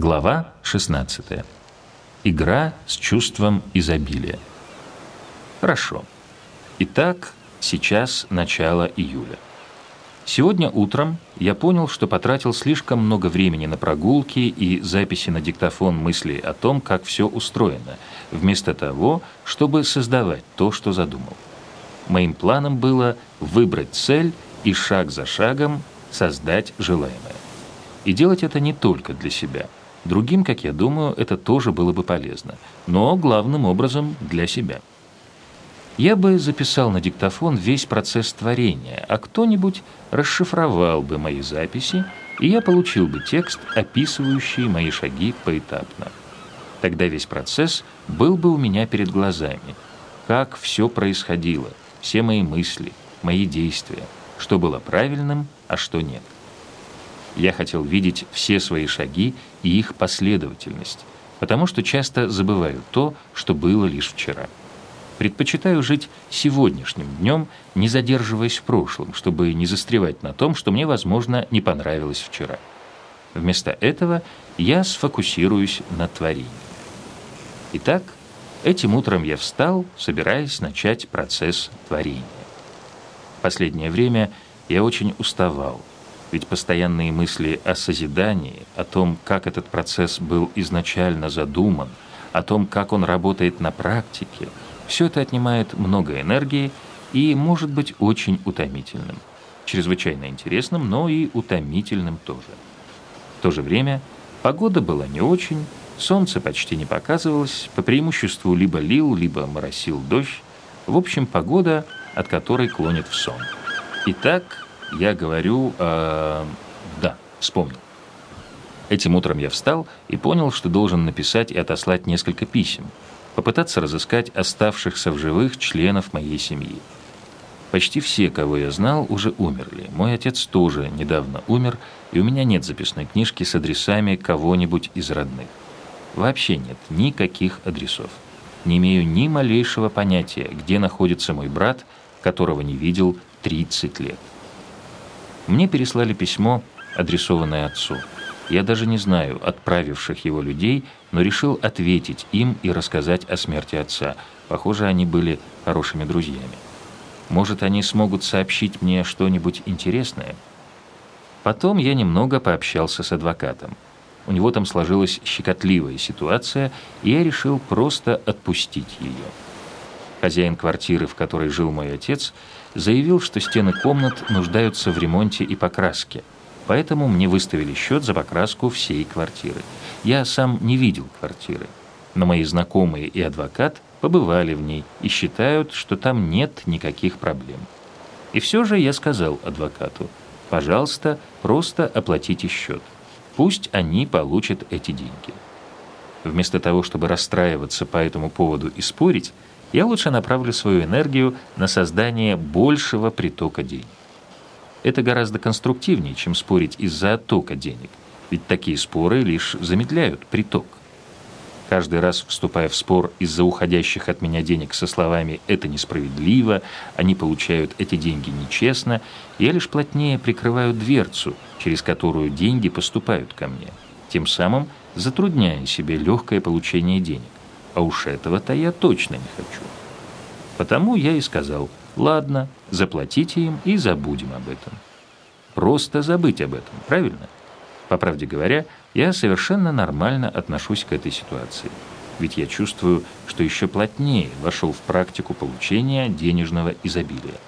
Глава 16. Игра с чувством изобилия. Хорошо. Итак, сейчас начало июля. Сегодня утром я понял, что потратил слишком много времени на прогулки и записи на диктофон мыслей о том, как все устроено, вместо того, чтобы создавать то, что задумал. Моим планом было выбрать цель и шаг за шагом создать желаемое. И делать это не только для себя – Другим, как я думаю, это тоже было бы полезно, но главным образом для себя. Я бы записал на диктофон весь процесс творения, а кто-нибудь расшифровал бы мои записи, и я получил бы текст, описывающий мои шаги поэтапно. Тогда весь процесс был бы у меня перед глазами. Как все происходило, все мои мысли, мои действия, что было правильным, а что нет. Я хотел видеть все свои шаги и их последовательность, потому что часто забываю то, что было лишь вчера. Предпочитаю жить сегодняшним днем, не задерживаясь в прошлом, чтобы не застревать на том, что мне, возможно, не понравилось вчера. Вместо этого я сфокусируюсь на творении. Итак, этим утром я встал, собираясь начать процесс творения. Последнее время я очень уставал, ведь постоянные мысли о созидании, о том, как этот процесс был изначально задуман, о том, как он работает на практике, все это отнимает много энергии и может быть очень утомительным. Чрезвычайно интересным, но и утомительным тоже. В то же время погода была не очень, солнце почти не показывалось, по преимуществу либо лил, либо моросил дождь. В общем, погода, от которой клонит в сон. Итак, я говорю... Э, да, вспомнил. Этим утром я встал и понял, что должен написать и отослать несколько писем, попытаться разыскать оставшихся в живых членов моей семьи. Почти все, кого я знал, уже умерли. Мой отец тоже недавно умер, и у меня нет записной книжки с адресами кого-нибудь из родных. Вообще нет никаких адресов. Не имею ни малейшего понятия, где находится мой брат, которого не видел 30 лет. Мне переслали письмо, адресованное отцу. Я даже не знаю отправивших его людей, но решил ответить им и рассказать о смерти отца. Похоже, они были хорошими друзьями. Может, они смогут сообщить мне что-нибудь интересное? Потом я немного пообщался с адвокатом. У него там сложилась щекотливая ситуация, и я решил просто отпустить ее. Хозяин квартиры, в которой жил мой отец, заявил, что стены комнат нуждаются в ремонте и покраске, поэтому мне выставили счет за покраску всей квартиры. Я сам не видел квартиры, но мои знакомые и адвокат побывали в ней и считают, что там нет никаких проблем. И все же я сказал адвокату, пожалуйста, просто оплатите счет. Пусть они получат эти деньги. Вместо того, чтобы расстраиваться по этому поводу и спорить, я лучше направлю свою энергию на создание большего притока денег. Это гораздо конструктивнее, чем спорить из-за оттока денег, ведь такие споры лишь замедляют приток. Каждый раз, вступая в спор из-за уходящих от меня денег со словами «это несправедливо», «они получают эти деньги нечестно», я лишь плотнее прикрываю дверцу, через которую деньги поступают ко мне, тем самым затрудняя себе легкое получение денег. А уж этого-то я точно не хочу. Потому я и сказал, ладно, заплатите им и забудем об этом. Просто забыть об этом, правильно? По правде говоря, я совершенно нормально отношусь к этой ситуации. Ведь я чувствую, что еще плотнее вошел в практику получения денежного изобилия.